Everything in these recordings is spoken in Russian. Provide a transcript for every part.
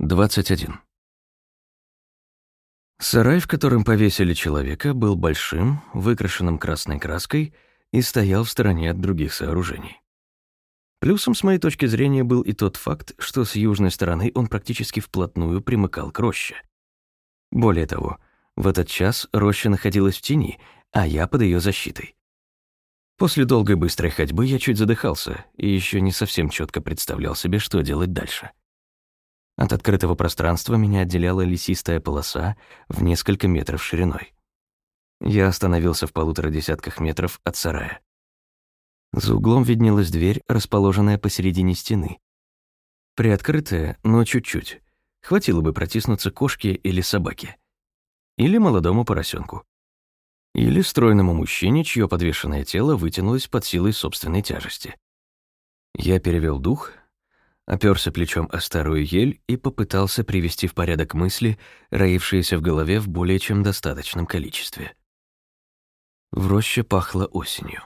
21. Сарай, в котором повесили человека, был большим, выкрашенным красной краской и стоял в стороне от других сооружений. Плюсом, с моей точки зрения, был и тот факт, что с южной стороны он практически вплотную примыкал к роще. Более того, в этот час роща находилась в тени, а я под ее защитой. После долгой быстрой ходьбы я чуть задыхался и еще не совсем четко представлял себе, что делать дальше. От открытого пространства меня отделяла лесистая полоса в несколько метров шириной. Я остановился в полутора десятках метров от сарая. За углом виднелась дверь, расположенная посередине стены. Приоткрытая, но чуть-чуть. Хватило бы протиснуться кошке или собаке. Или молодому поросенку. Или стройному мужчине, чье подвешенное тело вытянулось под силой собственной тяжести. Я перевел дух, оперся плечом о старую ель и попытался привести в порядок мысли, роившиеся в голове в более чем достаточном количестве. В роще пахло осенью.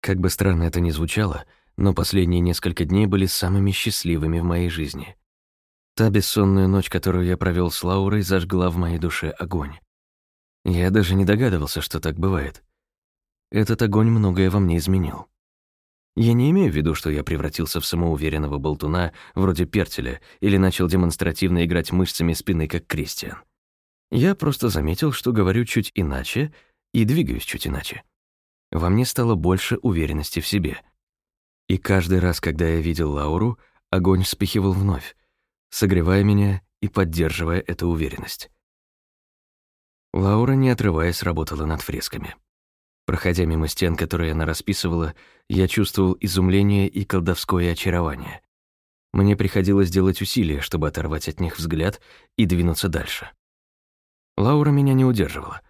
Как бы странно это ни звучало, но последние несколько дней были самыми счастливыми в моей жизни. Та бессонная ночь, которую я провел с Лаурой, зажгла в моей душе огонь. Я даже не догадывался, что так бывает. Этот огонь многое во мне изменил. Я не имею в виду, что я превратился в самоуверенного болтуна вроде Пертеля или начал демонстративно играть мышцами спины, как Кристиан. Я просто заметил, что говорю чуть иначе и двигаюсь чуть иначе. Во мне стало больше уверенности в себе. И каждый раз, когда я видел Лауру, огонь вспыхивал вновь, согревая меня и поддерживая эту уверенность. Лаура, не отрываясь, работала над фресками. Проходя мимо стен, которые она расписывала, я чувствовал изумление и колдовское очарование. Мне приходилось делать усилия, чтобы оторвать от них взгляд и двинуться дальше. Лаура меня не удерживала.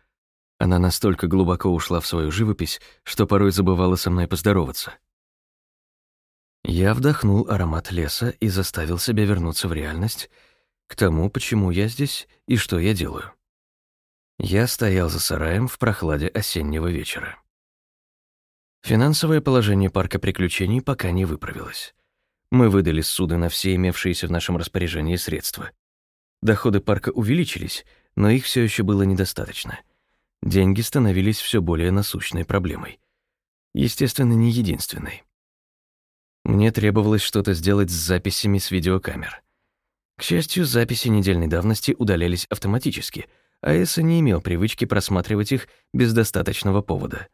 Она настолько глубоко ушла в свою живопись, что порой забывала со мной поздороваться. Я вдохнул аромат леса и заставил себя вернуться в реальность, к тому, почему я здесь и что я делаю. Я стоял за сараем в прохладе осеннего вечера. Финансовое положение парка приключений пока не выправилось. Мы выдали суды на все имевшиеся в нашем распоряжении средства. Доходы парка увеличились, но их все еще было недостаточно. Деньги становились все более насущной проблемой. Естественно, не единственной. Мне требовалось что-то сделать с записями с видеокамер. К счастью, записи недельной давности удалялись автоматически — Аэса не имел привычки просматривать их без достаточного повода.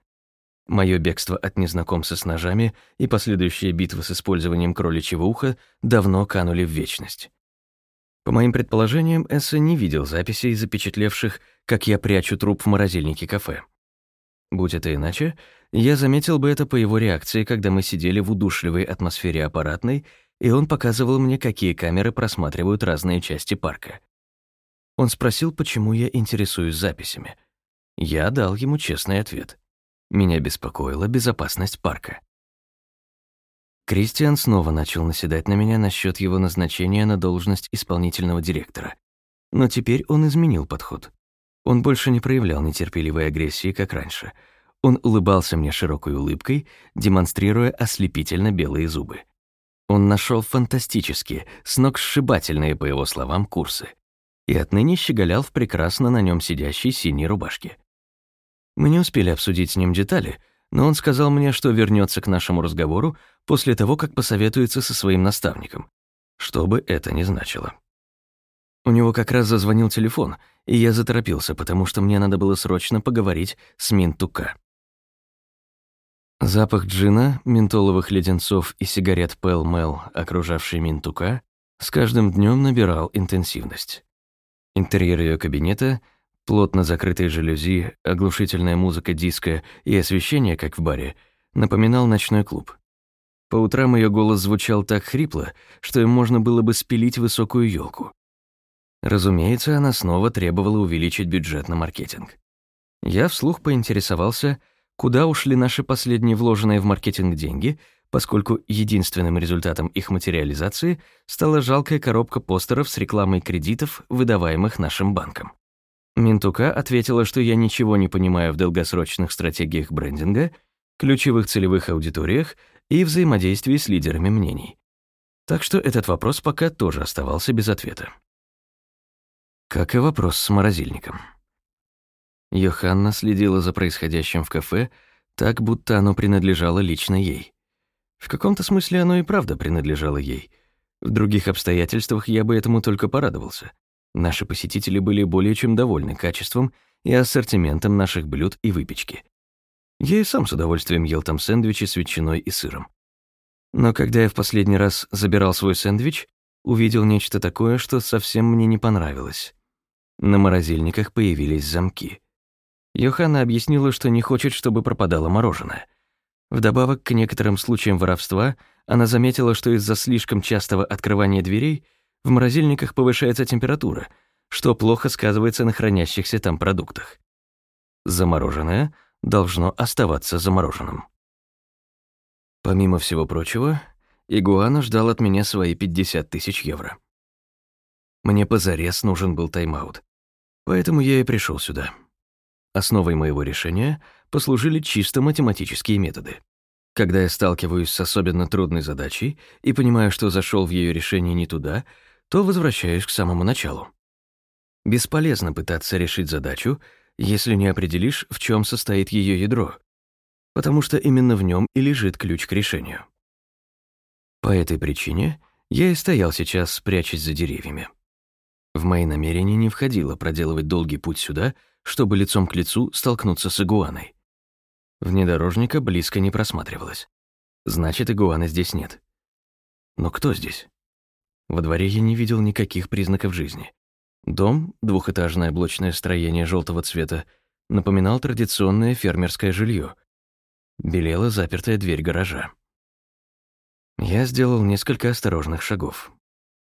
Мое бегство от незнакомца с ножами и последующие битвы с использованием кроличьего уха давно канули в вечность. По моим предположениям, Эсса не видел записей, запечатлевших, как я прячу труп в морозильнике кафе. Будь это иначе, я заметил бы это по его реакции, когда мы сидели в удушливой атмосфере аппаратной, и он показывал мне, какие камеры просматривают разные части парка. Он спросил, почему я интересуюсь записями. Я дал ему честный ответ. Меня беспокоила безопасность парка. Кристиан снова начал наседать на меня насчет его назначения на должность исполнительного директора. Но теперь он изменил подход. Он больше не проявлял нетерпеливой агрессии, как раньше. Он улыбался мне широкой улыбкой, демонстрируя ослепительно белые зубы. Он нашел фантастические, сногсшибательные, по его словам, курсы и отныне щеголял в прекрасно на нем сидящей синей рубашке. Мы не успели обсудить с ним детали, но он сказал мне, что вернется к нашему разговору после того, как посоветуется со своим наставником, что бы это ни значило. У него как раз зазвонил телефон, и я заторопился, потому что мне надо было срочно поговорить с Минтука. Запах джина, ментоловых леденцов и сигарет Пэл Мел, окружавший Минтука, с каждым днем набирал интенсивность. Интерьер ее кабинета, плотно закрытые жалюзи, оглушительная музыка диска и освещение, как в баре, напоминал ночной клуб. По утрам ее голос звучал так хрипло, что им можно было бы спилить высокую елку. Разумеется, она снова требовала увеличить бюджет на маркетинг. Я вслух поинтересовался, куда ушли наши последние вложенные в маркетинг деньги, поскольку единственным результатом их материализации стала жалкая коробка постеров с рекламой кредитов, выдаваемых нашим банком. Минтука ответила, что я ничего не понимаю в долгосрочных стратегиях брендинга, ключевых целевых аудиториях и взаимодействии с лидерами мнений. Так что этот вопрос пока тоже оставался без ответа. Как и вопрос с морозильником. Йоханна следила за происходящим в кафе, так будто оно принадлежало лично ей. В каком-то смысле оно и правда принадлежало ей. В других обстоятельствах я бы этому только порадовался. Наши посетители были более чем довольны качеством и ассортиментом наших блюд и выпечки. Я и сам с удовольствием ел там сэндвичи с ветчиной и сыром. Но когда я в последний раз забирал свой сэндвич, увидел нечто такое, что совсем мне не понравилось. На морозильниках появились замки. Йоханна объяснила, что не хочет, чтобы пропадало мороженое. Вдобавок к некоторым случаям воровства, она заметила, что из-за слишком частого открывания дверей в морозильниках повышается температура, что плохо сказывается на хранящихся там продуктах. Замороженное должно оставаться замороженным. Помимо всего прочего, Игуана ждал от меня свои 50 тысяч евро. Мне позарез нужен был тайм-аут, поэтому я и пришел сюда. Основой моего решения послужили чисто математические методы. Когда я сталкиваюсь с особенно трудной задачей и понимаю, что зашел в ее решение не туда, то возвращаюсь к самому началу. Бесполезно пытаться решить задачу, если не определишь, в чем состоит ее ядро, потому что именно в нем и лежит ключ к решению. По этой причине я и стоял сейчас, прячась за деревьями. В мои намерения не входило проделывать долгий путь сюда — чтобы лицом к лицу столкнуться с игуаной. Внедорожника близко не просматривалось. Значит, игуаны здесь нет. Но кто здесь? Во дворе я не видел никаких признаков жизни. Дом, двухэтажное блочное строение желтого цвета, напоминал традиционное фермерское жилье. Белела запертая дверь гаража. Я сделал несколько осторожных шагов.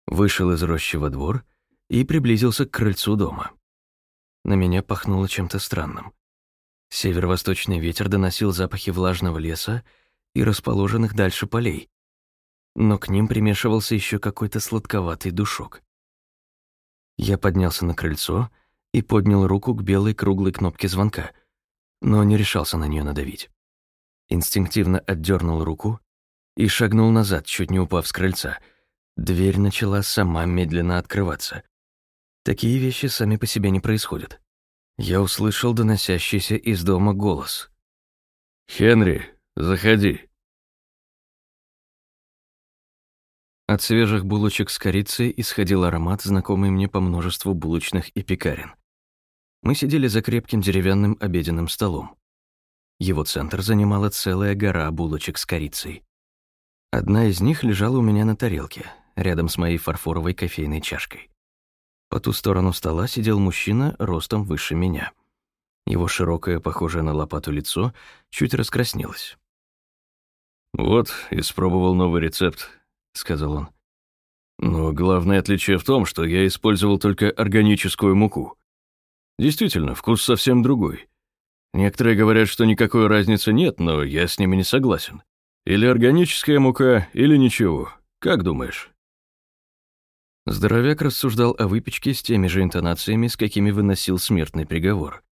Вышел из рощи во двор и приблизился к крыльцу дома. На меня пахнуло чем-то странным. Северо-восточный ветер доносил запахи влажного леса и расположенных дальше полей, но к ним примешивался еще какой-то сладковатый душок. Я поднялся на крыльцо и поднял руку к белой круглой кнопке звонка, но не решался на нее надавить. Инстинктивно отдернул руку и шагнул назад, чуть не упав с крыльца. Дверь начала сама медленно открываться. Такие вещи сами по себе не происходят. Я услышал доносящийся из дома голос. «Хенри, заходи». От свежих булочек с корицей исходил аромат, знакомый мне по множеству булочных и пекарен. Мы сидели за крепким деревянным обеденным столом. Его центр занимала целая гора булочек с корицей. Одна из них лежала у меня на тарелке, рядом с моей фарфоровой кофейной чашкой. По ту сторону стола сидел мужчина ростом выше меня. Его широкое, похожее на лопату лицо, чуть раскраснелось. «Вот, испробовал новый рецепт», — сказал он. «Но главное отличие в том, что я использовал только органическую муку. Действительно, вкус совсем другой. Некоторые говорят, что никакой разницы нет, но я с ними не согласен. Или органическая мука, или ничего. Как думаешь?» Здоровяк рассуждал о выпечке с теми же интонациями, с какими выносил смертный приговор.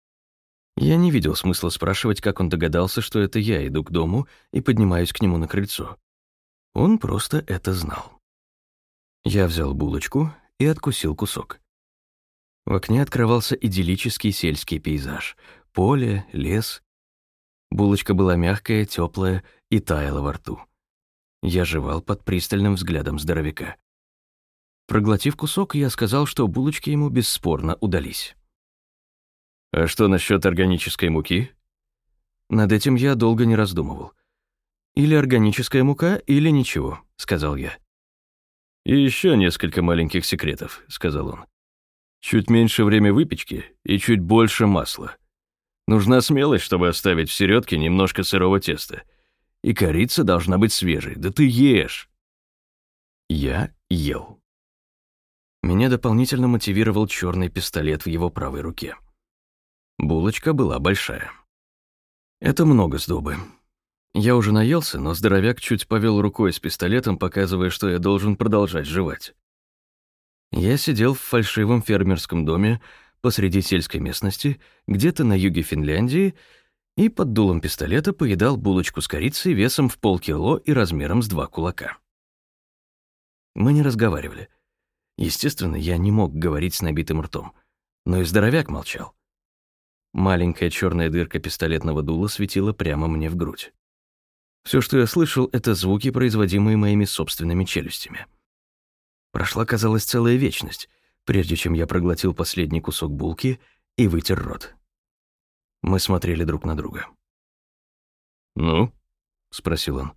Я не видел смысла спрашивать, как он догадался, что это я иду к дому и поднимаюсь к нему на крыльцо. Он просто это знал. Я взял булочку и откусил кусок. В окне открывался идиллический сельский пейзаж. Поле, лес. Булочка была мягкая, теплая и таяла во рту. Я жевал под пристальным взглядом здоровяка. Проглотив кусок, я сказал, что булочки ему бесспорно удались. «А что насчет органической муки?» Над этим я долго не раздумывал. «Или органическая мука, или ничего», — сказал я. «И еще несколько маленьких секретов», — сказал он. «Чуть меньше время выпечки и чуть больше масла. Нужна смелость, чтобы оставить в середке немножко сырого теста. И корица должна быть свежей. Да ты ешь!» Я ел. Меня дополнительно мотивировал черный пистолет в его правой руке. Булочка была большая. Это много сдобы. Я уже наелся, но здоровяк чуть повел рукой с пистолетом, показывая, что я должен продолжать жевать. Я сидел в фальшивом фермерском доме посреди сельской местности, где-то на юге Финляндии, и под дулом пистолета поедал булочку с корицей весом в полкило и размером с два кулака. Мы не разговаривали. Естественно, я не мог говорить с набитым ртом. Но и здоровяк молчал. Маленькая черная дырка пистолетного дула светила прямо мне в грудь. Все, что я слышал, это звуки, производимые моими собственными челюстями. Прошла, казалось, целая вечность, прежде чем я проглотил последний кусок булки и вытер рот. Мы смотрели друг на друга. «Ну?» — спросил он.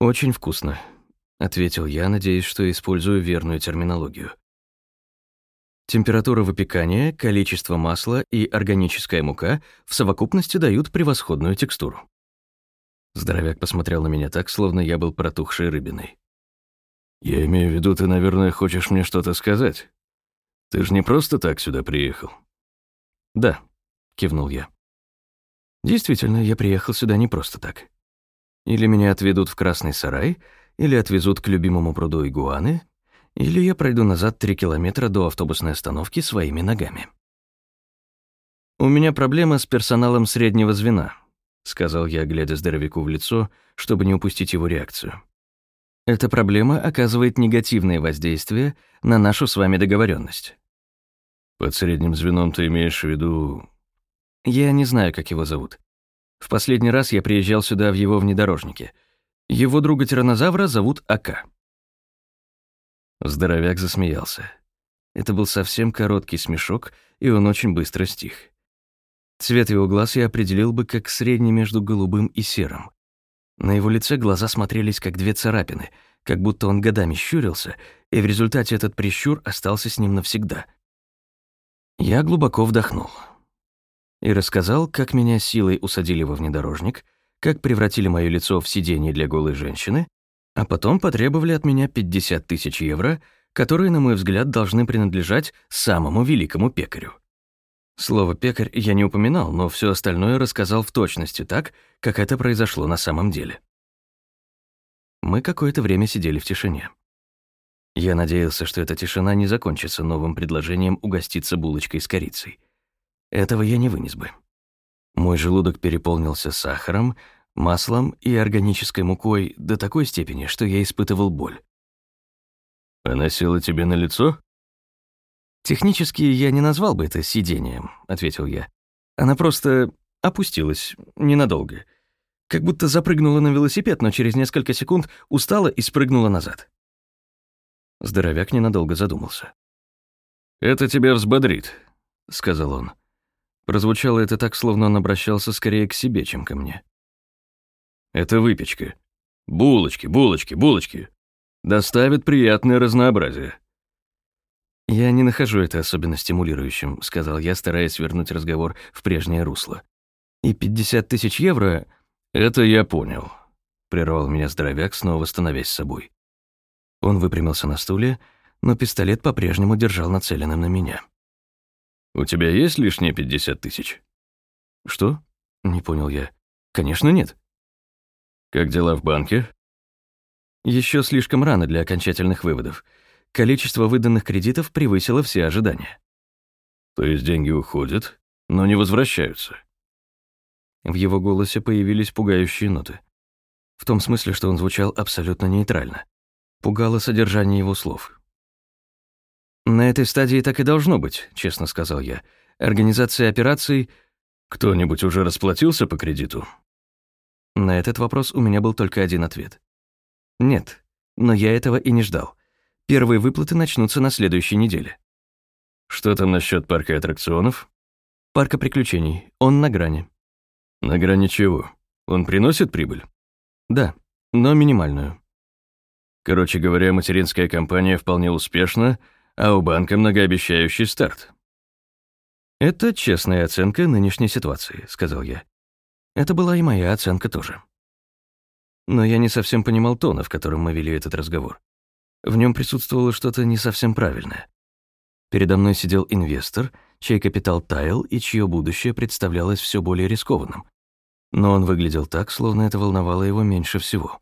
«Очень вкусно», — ответил я, надеясь, что использую верную терминологию. Температура выпекания, количество масла и органическая мука в совокупности дают превосходную текстуру. Здоровяк посмотрел на меня так, словно я был протухшей рыбиной. «Я имею в виду, ты, наверное, хочешь мне что-то сказать. Ты же не просто так сюда приехал?» «Да», — кивнул я. «Действительно, я приехал сюда не просто так. Или меня отведут в Красный сарай, или отвезут к любимому пруду игуаны, или я пройду назад три километра до автобусной остановки своими ногами. «У меня проблема с персоналом среднего звена», — сказал я, глядя здоровяку в лицо, чтобы не упустить его реакцию. «Эта проблема оказывает негативное воздействие на нашу с вами договоренность. «Под средним звеном ты имеешь в виду...» «Я не знаю, как его зовут. В последний раз я приезжал сюда в его внедорожнике. Его друга-тиранозавра зовут Ака. Здоровяк засмеялся. Это был совсем короткий смешок, и он очень быстро стих. Цвет его глаз я определил бы как средний между голубым и серым. На его лице глаза смотрелись как две царапины, как будто он годами щурился, и в результате этот прищур остался с ним навсегда. Я глубоко вдохнул и рассказал, как меня силой усадили во внедорожник, как превратили мое лицо в сиденье для голой женщины, а потом потребовали от меня 50 тысяч евро, которые, на мой взгляд, должны принадлежать самому великому пекарю. Слово «пекарь» я не упоминал, но все остальное рассказал в точности так, как это произошло на самом деле. Мы какое-то время сидели в тишине. Я надеялся, что эта тишина не закончится новым предложением угоститься булочкой с корицей. Этого я не вынес бы. Мой желудок переполнился сахаром, маслом и органической мукой до такой степени, что я испытывал боль. «Она села тебе на лицо?» «Технически я не назвал бы это сидением», — ответил я. «Она просто опустилась ненадолго. Как будто запрыгнула на велосипед, но через несколько секунд устала и спрыгнула назад». Здоровяк ненадолго задумался. «Это тебя взбодрит», — сказал он. Прозвучало это так, словно он обращался скорее к себе, чем ко мне. Это выпечка. Булочки, булочки, булочки. Доставит приятное разнообразие. «Я не нахожу это особенно стимулирующим», — сказал я, стараясь вернуть разговор в прежнее русло. «И 50 тысяч евро...» «Это я понял», — прервал меня здоровяк, снова становясь собой. Он выпрямился на стуле, но пистолет по-прежнему держал нацеленным на меня. «У тебя есть лишние 50 тысяч?» «Что?» — не понял я. «Конечно нет». Как дела в банке? Еще слишком рано для окончательных выводов. Количество выданных кредитов превысило все ожидания. То есть деньги уходят, но не возвращаются? В его голосе появились пугающие ноты. В том смысле, что он звучал абсолютно нейтрально. Пугало содержание его слов. «На этой стадии так и должно быть», — честно сказал я. «Организация операций...» «Кто-нибудь уже расплатился по кредиту?» На этот вопрос у меня был только один ответ. Нет, но я этого и не ждал. Первые выплаты начнутся на следующей неделе. Что там насчет парка аттракционов? Парка приключений. Он на грани. На грани чего? Он приносит прибыль? Да, но минимальную. Короче говоря, материнская компания вполне успешна, а у банка многообещающий старт. «Это честная оценка нынешней ситуации», — сказал я. Это была и моя оценка тоже. Но я не совсем понимал тона, в котором мы вели этот разговор. В нем присутствовало что-то не совсем правильное. Передо мной сидел инвестор, чей капитал таял и чье будущее представлялось все более рискованным. Но он выглядел так, словно это волновало его меньше всего.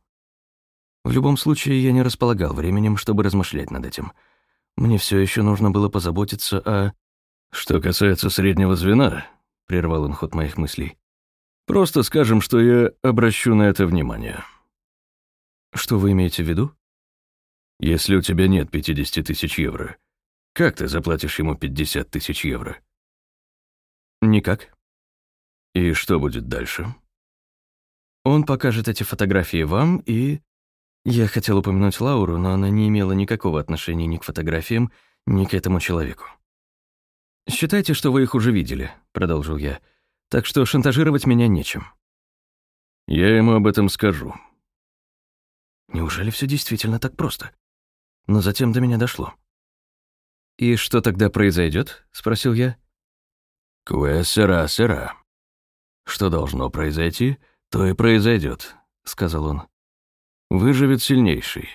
В любом случае, я не располагал временем, чтобы размышлять над этим. Мне все еще нужно было позаботиться о... «Что касается среднего звена», — прервал он ход моих мыслей, Просто скажем, что я обращу на это внимание». «Что вы имеете в виду?» Если у тебя нет 50 тысяч евро, как ты заплатишь ему 50 тысяч евро? Никак. И что будет дальше? Он покажет эти фотографии вам и... Я хотел упомянуть Лауру, но она не имела никакого отношения ни к фотографиям, ни к этому человеку. «Считайте, что вы их уже видели», — продолжил я. «Так что шантажировать меня нечем». «Я ему об этом скажу». Неужели все действительно так просто? Но затем до меня дошло. «И что тогда произойдет? спросил я. «Куэ сера сера». «Что должно произойти, то и произойдет, сказал он. «Выживет сильнейший.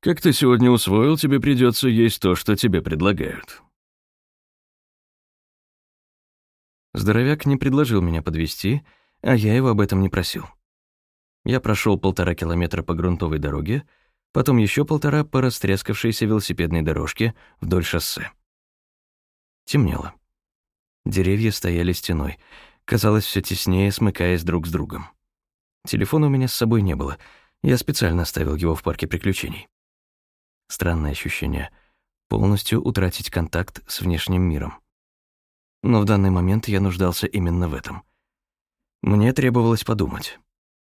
Как ты сегодня усвоил, тебе придется есть то, что тебе предлагают». Здоровяк не предложил меня подвести, а я его об этом не просил. Я прошел полтора километра по грунтовой дороге, потом еще полтора по растрескавшейся велосипедной дорожке вдоль шоссе. Темнело. Деревья стояли стеной. Казалось, все теснее, смыкаясь друг с другом. Телефона у меня с собой не было. Я специально оставил его в парке приключений. Странное ощущение — полностью утратить контакт с внешним миром. Но в данный момент я нуждался именно в этом. Мне требовалось подумать.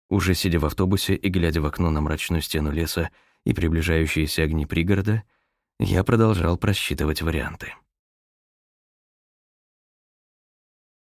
Уже сидя в автобусе и глядя в окно на мрачную стену леса и приближающиеся огни пригорода, я продолжал просчитывать варианты.